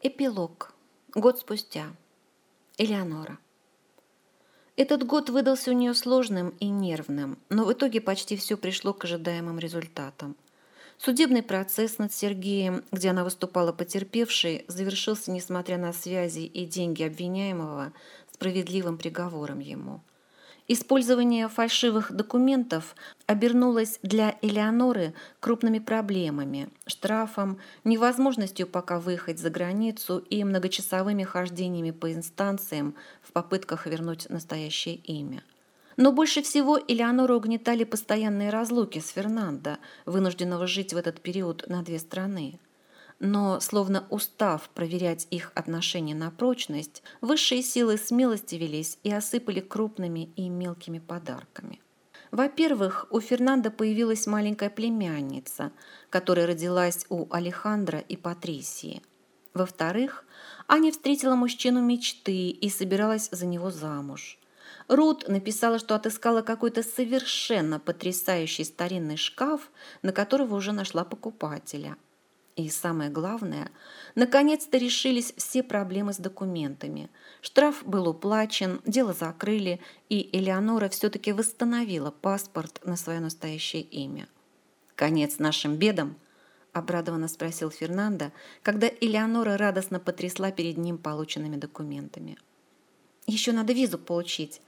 Эпилог. Год спустя. Элеонора. Этот год выдался у нее сложным и нервным, но в итоге почти все пришло к ожидаемым результатам. Судебный процесс над Сергеем, где она выступала потерпевшей, завершился, несмотря на связи и деньги обвиняемого, справедливым приговором ему – Использование фальшивых документов обернулось для Элеоноры крупными проблемами, штрафом, невозможностью пока выехать за границу и многочасовыми хождениями по инстанциям в попытках вернуть настоящее имя. Но больше всего Элеонору угнетали постоянные разлуки с Фернандо, вынужденного жить в этот период на две страны но, словно устав проверять их отношения на прочность, высшие силы смелости велись и осыпали крупными и мелкими подарками. Во-первых, у Фернанда появилась маленькая племянница, которая родилась у Алехандра и Патрисии. Во-вторых, Аня встретила мужчину мечты и собиралась за него замуж. Рут написала, что отыскала какой-то совершенно потрясающий старинный шкаф, на которого уже нашла покупателя – и самое главное, наконец-то решились все проблемы с документами. Штраф был уплачен, дело закрыли, и Элеонора все-таки восстановила паспорт на свое настоящее имя. «Конец нашим бедам?» – обрадованно спросил Фернандо, когда Элеонора радостно потрясла перед ним полученными документами. «Еще надо визу получить.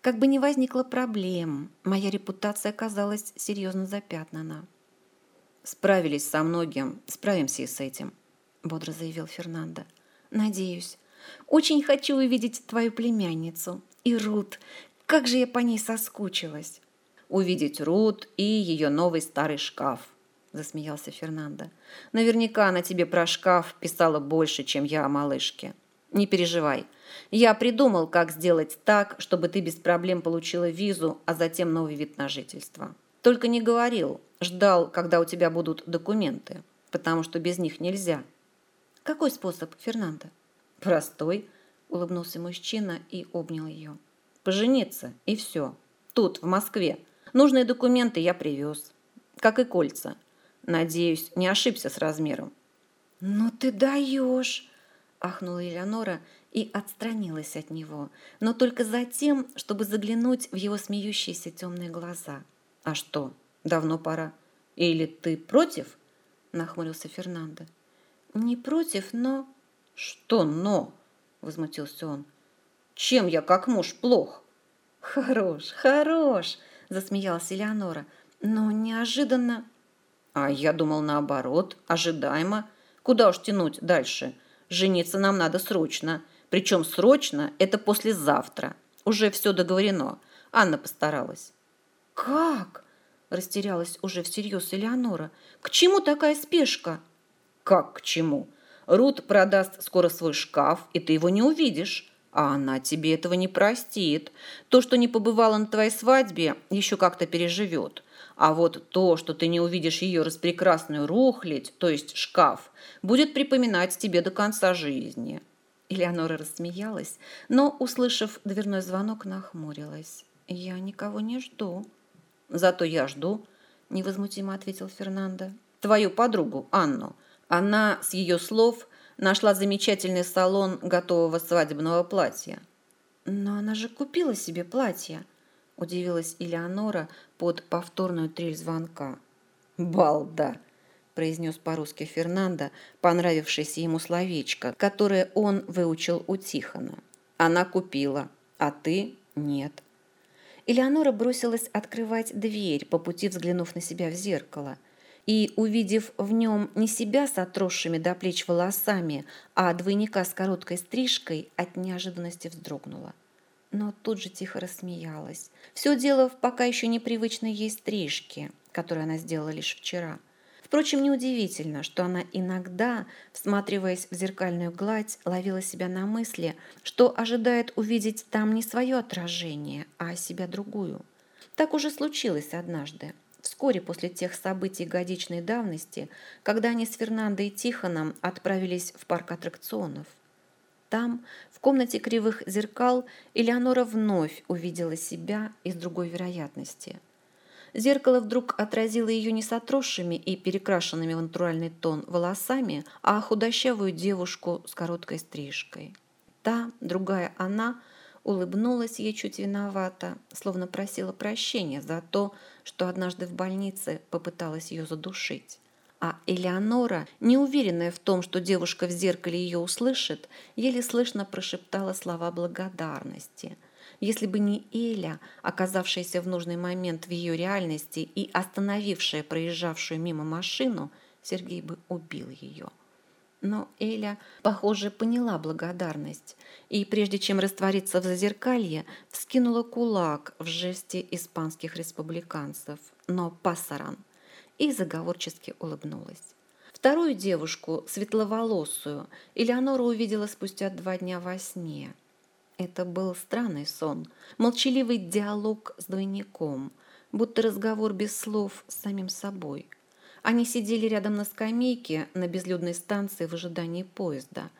Как бы ни возникло проблем, моя репутация оказалась серьезно запятнана». Справились со многим, справимся и с этим, бодро заявил Фернандо. Надеюсь. Очень хочу увидеть твою племянницу. И Рут. Как же я по ней соскучилась. Увидеть Рут и ее новый старый шкаф, засмеялся Фернандо. Наверняка она тебе про шкаф писала больше, чем я о малышке. Не переживай. Я придумал, как сделать так, чтобы ты без проблем получила визу, а затем новый вид на жительство. Только не говорил, ждал, когда у тебя будут документы, потому что без них нельзя. Какой способ, Фернандо? Простой, улыбнулся мужчина и обнял ее. Пожениться и все. Тут, в Москве. Нужные документы я привез. Как и кольца. Надеюсь, не ошибся с размером. Ну ты даешь, ахнула Элеонора и отстранилась от него, но только за тем, чтобы заглянуть в его смеющиеся темные глаза. А что, давно пора? Или ты против? Нахмурился Фернандо. Не против, но... Что но? Возмутился он. Чем я как муж плох? Хорош, хорош, засмеялась Элеонора. Но неожиданно... А я думал наоборот, ожидаемо. Куда уж тянуть дальше? Жениться нам надо срочно. Причем срочно – это послезавтра. Уже все договорено. Анна постаралась. «Как?» – растерялась уже всерьез Элеонора. «К чему такая спешка?» «Как к чему? Рут продаст скоро свой шкаф, и ты его не увидишь. А она тебе этого не простит. То, что не побывала на твоей свадьбе, еще как-то переживет. А вот то, что ты не увидишь ее распрекрасную рухлядь, то есть шкаф, будет припоминать тебе до конца жизни». Элеонора рассмеялась, но, услышав дверной звонок, нахмурилась. «Я никого не жду», Зато я жду, невозмутимо ответил Фернандо. Твою подругу Анну. Она с ее слов нашла замечательный салон готового свадебного платья. Но она же купила себе платье, удивилась Элеонора под повторную трель звонка. Балда, произнес по-русски Фернандо, понравившееся ему словечко, которое он выучил у Тихона. Она купила, а ты нет. Элеонора бросилась открывать дверь, по пути взглянув на себя в зеркало. И, увидев в нем не себя с отросшими до плеч волосами, а двойника с короткой стрижкой, от неожиданности вздрогнула. Но тут же тихо рассмеялась. Все дело в пока еще непривычной ей стрижке, которую она сделала лишь вчера – Впрочем, неудивительно, что она иногда, всматриваясь в зеркальную гладь, ловила себя на мысли, что ожидает увидеть там не свое отражение, а себя другую. Так уже случилось однажды, вскоре после тех событий годичной давности, когда они с Фернандо и Тихоном отправились в парк аттракционов. Там, в комнате кривых зеркал, Элеонора вновь увидела себя из другой вероятности – Зеркало вдруг отразило ее не с отросшими и перекрашенными в натуральный тон волосами, а худощавую девушку с короткой стрижкой. Та, другая она, улыбнулась ей чуть виновата, словно просила прощения за то, что однажды в больнице попыталась ее задушить. А Элеонора, неуверенная в том, что девушка в зеркале ее услышит, еле слышно прошептала слова благодарности. Если бы не Эля, оказавшаяся в нужный момент в ее реальности и остановившая проезжавшую мимо машину, Сергей бы убил ее. Но Эля, похоже, поняла благодарность и, прежде чем раствориться в зазеркалье, вскинула кулак в жесте испанских республиканцев, но пасаран – и заговорчески улыбнулась. Вторую девушку, светловолосую, Элеонора увидела спустя два дня во сне. Это был странный сон, молчаливый диалог с двойником, будто разговор без слов с самим собой. Они сидели рядом на скамейке на безлюдной станции в ожидании поезда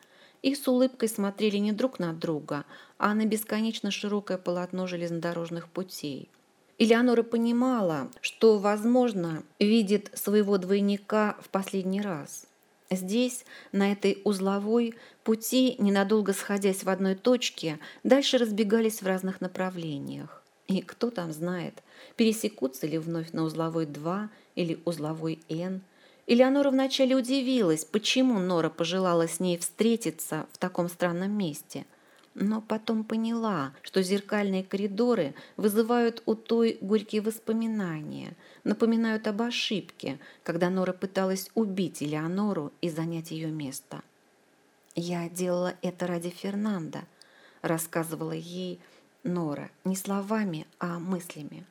и с улыбкой смотрели не друг на друга, а на бесконечно широкое полотно железнодорожных путей – Элеонора понимала, что, возможно, видит своего двойника в последний раз. Здесь, на этой узловой, пути, ненадолго сходясь в одной точке, дальше разбегались в разных направлениях. И кто там знает, пересекутся ли вновь на узловой 2 или узловой N. Элеонора вначале удивилась, почему Нора пожелала с ней встретиться в таком странном месте – но потом поняла, что зеркальные коридоры вызывают у той горькие воспоминания, напоминают об ошибке, когда Нора пыталась убить Элеонору и занять ее место. «Я делала это ради Фернанда», — рассказывала ей Нора, не словами, а мыслями.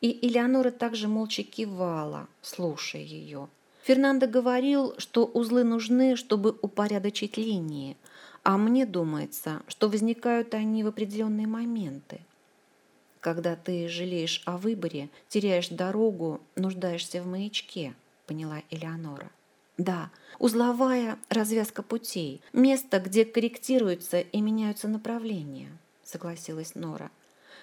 И Элеонора также молча кивала, слушая ее. Фернандо говорил, что узлы нужны, чтобы упорядочить линии, а мне думается, что возникают они в определенные моменты. Когда ты жалеешь о выборе, теряешь дорогу, нуждаешься в маячке, поняла Элеонора. Да, узловая развязка путей, место, где корректируются и меняются направления, согласилась Нора.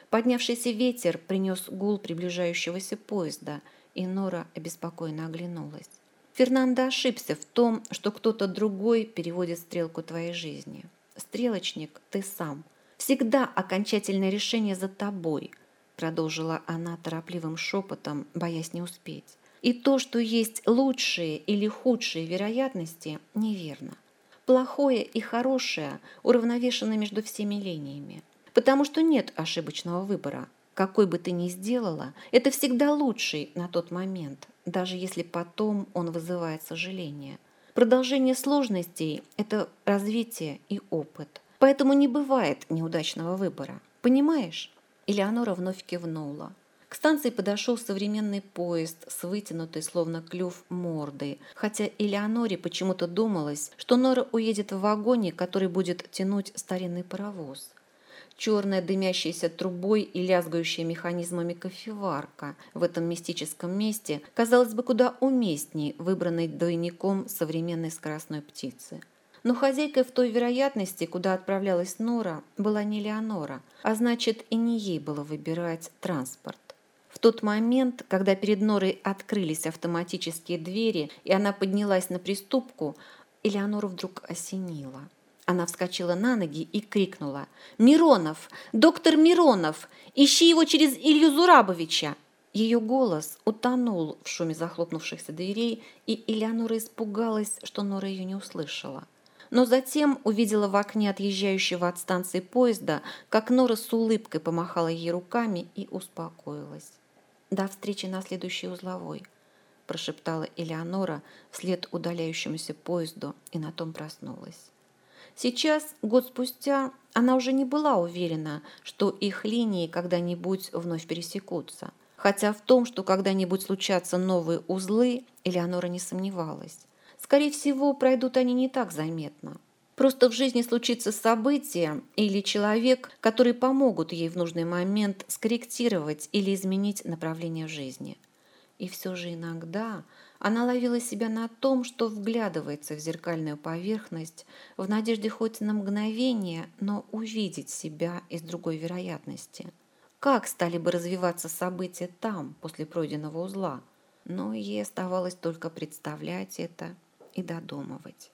Поднявшийся ветер принес гул приближающегося поезда, и Нора обеспокоенно оглянулась. Фернандо ошибся в том, что кто-то другой переводит стрелку твоей жизни. Стрелочник ты сам. Всегда окончательное решение за тобой, продолжила она торопливым шепотом, боясь не успеть. И то, что есть лучшие или худшие вероятности, неверно. Плохое и хорошее уравновешено между всеми линиями, потому что нет ошибочного выбора. Какой бы ты ни сделала, это всегда лучший на тот момент, даже если потом он вызывает сожаление. Продолжение сложностей – это развитие и опыт. Поэтому не бывает неудачного выбора. Понимаешь? Элеонора вновь кивнула. К станции подошел современный поезд с вытянутой, словно клюв, мордой, хотя Элеоноре почему-то думалось, что Нора уедет в вагоне, который будет тянуть старинный паровоз черная дымящаяся трубой и лязгающая механизмами кофеварка в этом мистическом месте казалось бы куда уместней выбранной двойником современной скоростной птицы. Но хозяйкой в той вероятности, куда отправлялась Нора, была не Леонора, а значит и не ей было выбирать транспорт. В тот момент, когда перед Норой открылись автоматические двери и она поднялась на приступку, Элеонору вдруг осенило – она вскочила на ноги и крикнула. «Миронов! Доктор Миронов! Ищи его через Илью Зурабовича!» Ее голос утонул в шуме захлопнувшихся дверей, и Элеонора испугалась, что Нора ее не услышала. Но затем увидела в окне отъезжающего от станции поезда, как Нора с улыбкой помахала ей руками и успокоилась. «До встречи на следующей узловой», – прошептала Элеонора вслед удаляющемуся поезду и на том проснулась. Сейчас, год спустя, она уже не была уверена, что их линии когда-нибудь вновь пересекутся. Хотя в том, что когда-нибудь случатся новые узлы, Элеонора не сомневалась. Скорее всего, пройдут они не так заметно. Просто в жизни случится событие или человек, которые помогут ей в нужный момент скорректировать или изменить направление жизни. И все же иногда она ловила себя на том, что вглядывается в зеркальную поверхность в надежде хоть на мгновение, но увидеть себя из другой вероятности. как стали бы развиваться события там, после пройденного узла. Но ей оставалось только представлять это и додумывать.